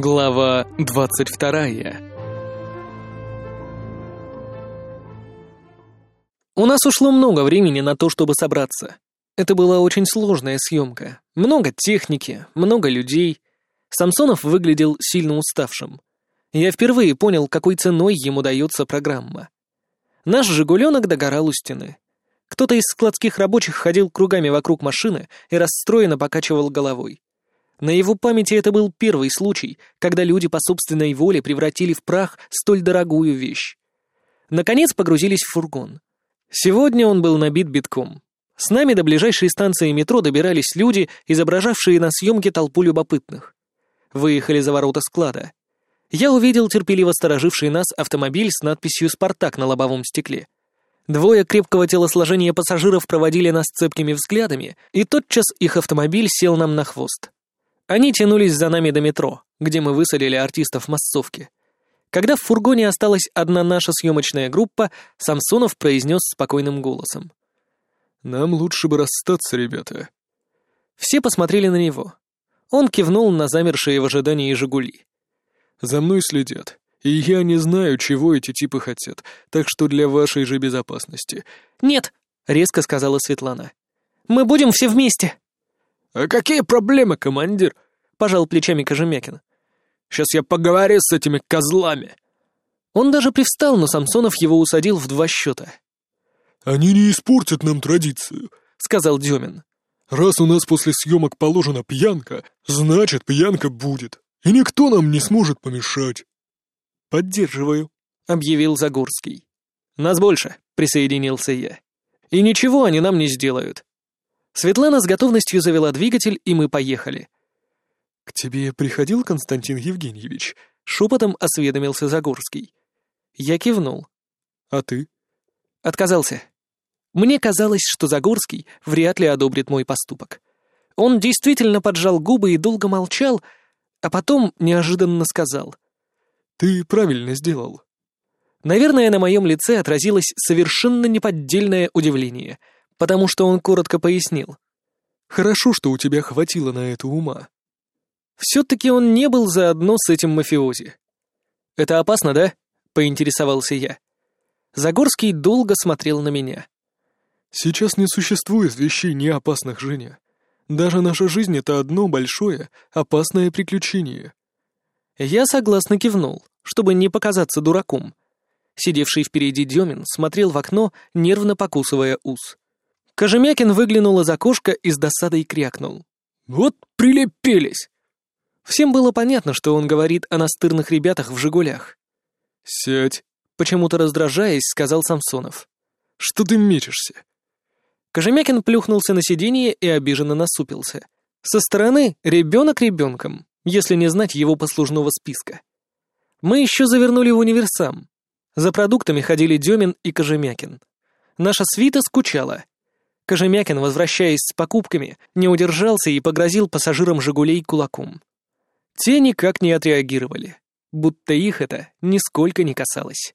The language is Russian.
Глава 22 У нас ушло много времени на то, чтобы собраться. Это была очень сложная съемка. Много техники, много людей. Самсонов выглядел сильно уставшим. Я впервые понял, какой ценой ему дается программа. Наш «Жигуленок» догорал у стены. Кто-то из складских рабочих ходил кругами вокруг машины и расстроенно покачивал головой. На его памяти это был первый случай, когда люди по собственной воле превратили в прах столь дорогую вещь. Наконец погрузились в фургон. Сегодня он был набит битком. С нами до ближайшей станции метро добирались люди, изображавшие на съемке толпу любопытных. Выехали за ворота склада. Я увидел терпеливо стороживший нас автомобиль с надписью «Спартак» на лобовом стекле. Двое крепкого телосложения пассажиров проводили нас цепкими взглядами, и тотчас их автомобиль сел нам на хвост. Они тянулись за нами до метро, где мы высадили артистов массовки. Когда в фургоне осталась одна наша съемочная группа, Самсонов произнес спокойным голосом. «Нам лучше бы расстаться, ребята». Все посмотрели на него. Он кивнул на замершие в ожидании «Жигули». «За мной следят, и я не знаю, чего эти типы хотят, так что для вашей же безопасности». «Нет», — резко сказала Светлана. «Мы будем все вместе». «А какие проблемы, командир?» — пожал плечами Кожемякин. «Сейчас я поговорю с этими козлами». Он даже привстал, но Самсонов его усадил в два счета. «Они не испортят нам традицию», — сказал Демин. «Раз у нас после съемок положена пьянка, значит, пьянка будет, и никто нам не сможет помешать». «Поддерживаю», — объявил Загорский. «Нас больше», — присоединился я. «И ничего они нам не сделают. Светлана с готовностью завела двигатель, и мы поехали. «К тебе приходил Константин Евгеньевич?» — шепотом осведомился Загорский. Я кивнул. «А ты?» Отказался. Мне казалось, что Загорский вряд ли одобрит мой поступок. Он действительно поджал губы и долго молчал, а потом неожиданно сказал. «Ты правильно сделал». Наверное, на моем лице отразилось совершенно неподдельное удивление — потому что он коротко пояснил. «Хорошо, что у тебя хватило на это ума». Все-таки он не был заодно с этим мафиози. «Это опасно, да?» — поинтересовался я. Загорский долго смотрел на меня. «Сейчас не существует вещей не опасных, Женя. Даже наша жизнь — это одно большое, опасное приключение». Я согласно кивнул, чтобы не показаться дураком. Сидевший впереди Демин смотрел в окно, нервно покусывая ус. Кожемякин выглянул из окошка и с досадой крякнул. «Вот прилепились!» Всем было понятно, что он говорит о настырных ребятах в «Жигулях». «Сядь!» — почему-то раздражаясь, сказал Самсонов. «Что ты мечешься?» Кожемякин плюхнулся на сиденье и обиженно насупился. Со стороны ребенок ребенком, если не знать его послужного списка. Мы еще завернули в универсам. За продуктами ходили Демин и Кожемякин. Наша свита скучала. Кожемякин, возвращаясь с покупками, не удержался и погрозил пассажирам «Жигулей» кулаком. Те никак не отреагировали, будто их это нисколько не касалось.